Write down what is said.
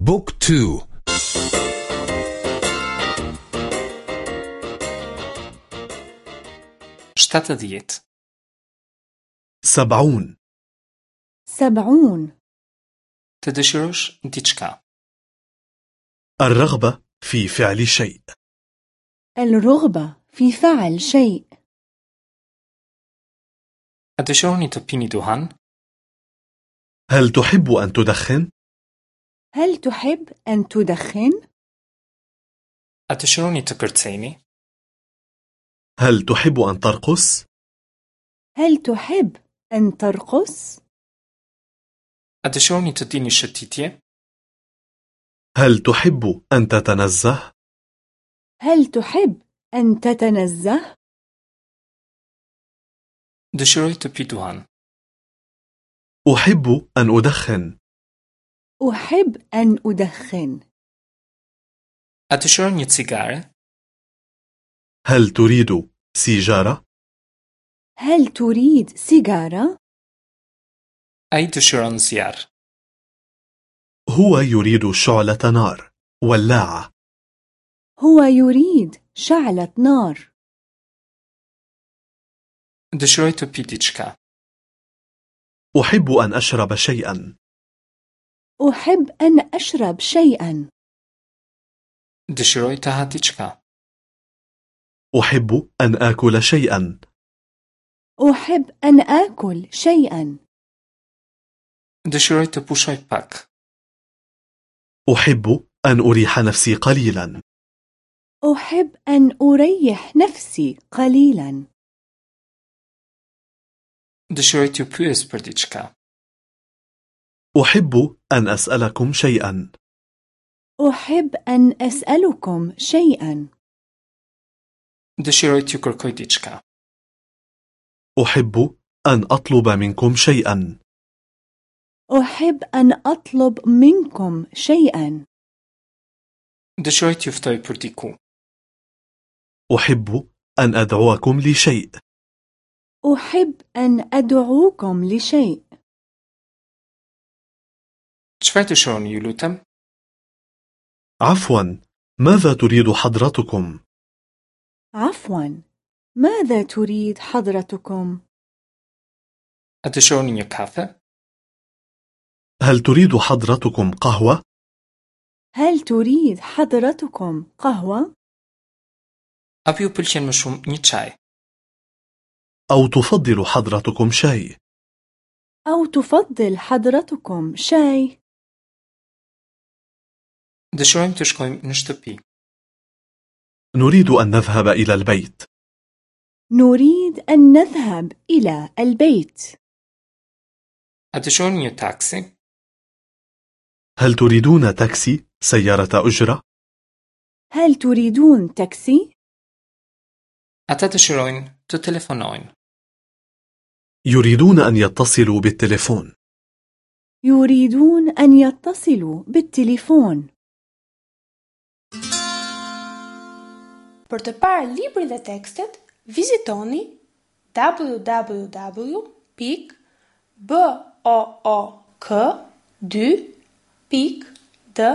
book two. Shtatëdhjetë. سبعون. سبعون. Të dëshirosh diçka. الرغبة في فعل شيء. الرغبة في فعل شيء. A dëshironi të pini duhan? هل تحب أن تدخن؟ هل تحب أن تدخن؟ أدشروني تكرتسيني هل تحب أن ترقص؟ هل تحب أن ترقص؟ أدشروني تديني شتيتي هل تحب أن تتنزه؟ هل تحب أن تتنزه؟ دشروي تبي دوهان أحب أن أدخن أحب أن أدخن. أدشروني تسيجارة هل تريد سيجارة؟ هل تريد سيجارة؟ أي دشرون زيار هو يريد شعلة نار ولاعة. هو يريد شعلة نار. دشروي ديتشكا أحب أن أشرب شيئا. أحب أن أشرب شيئا. دشروي تهاتيتشكا أحب أن آكل شيئا. أحب أن آكل شيئا. دشروي تبوشاي باك أحب أن أريح نفسي قليلا. أحب أن أريح نفسي قليلا. دشروي تبويس برديتشكا أحب أن أسألكم شيئا. أحب أن أسألكم شيئا. دشروي تيكركوي ديتشكا أحب أن أطلب منكم شيئا. أحب أن أطلب منكم شيئا. دشروي تيفتوي برديكو أحب أن أدعوكم لشيء. أحب أن أدعوكم لشيء. دشروني يلوتم عفوا ماذا تريد حضرتكم؟ عفوا ماذا تريد حضرتكم؟ كافة هل تريد حضرتكم قهوة؟ هل تريد حضرتكم قهوة؟ أبيو بلشن مشوم ني چاي أو تفضل حضرتكم شاي؟ أو تفضل حضرتكم شاي؟ دشرويم تشكويم نشتبي نريد أن نذهب إلى البيت. نريد أن نذهب إلى البيت. أدشروني تاكسي هل تريدون تاكسي سيارة أجرة؟ هل تريدون تاكسي؟ أتدشروين تتلفونوين يريدون أن يتصلوا بالتليفون. يريدون أن يتصلوا بالتليفون. Për të parë librin dhe tekstet, vizitoni www.book2.de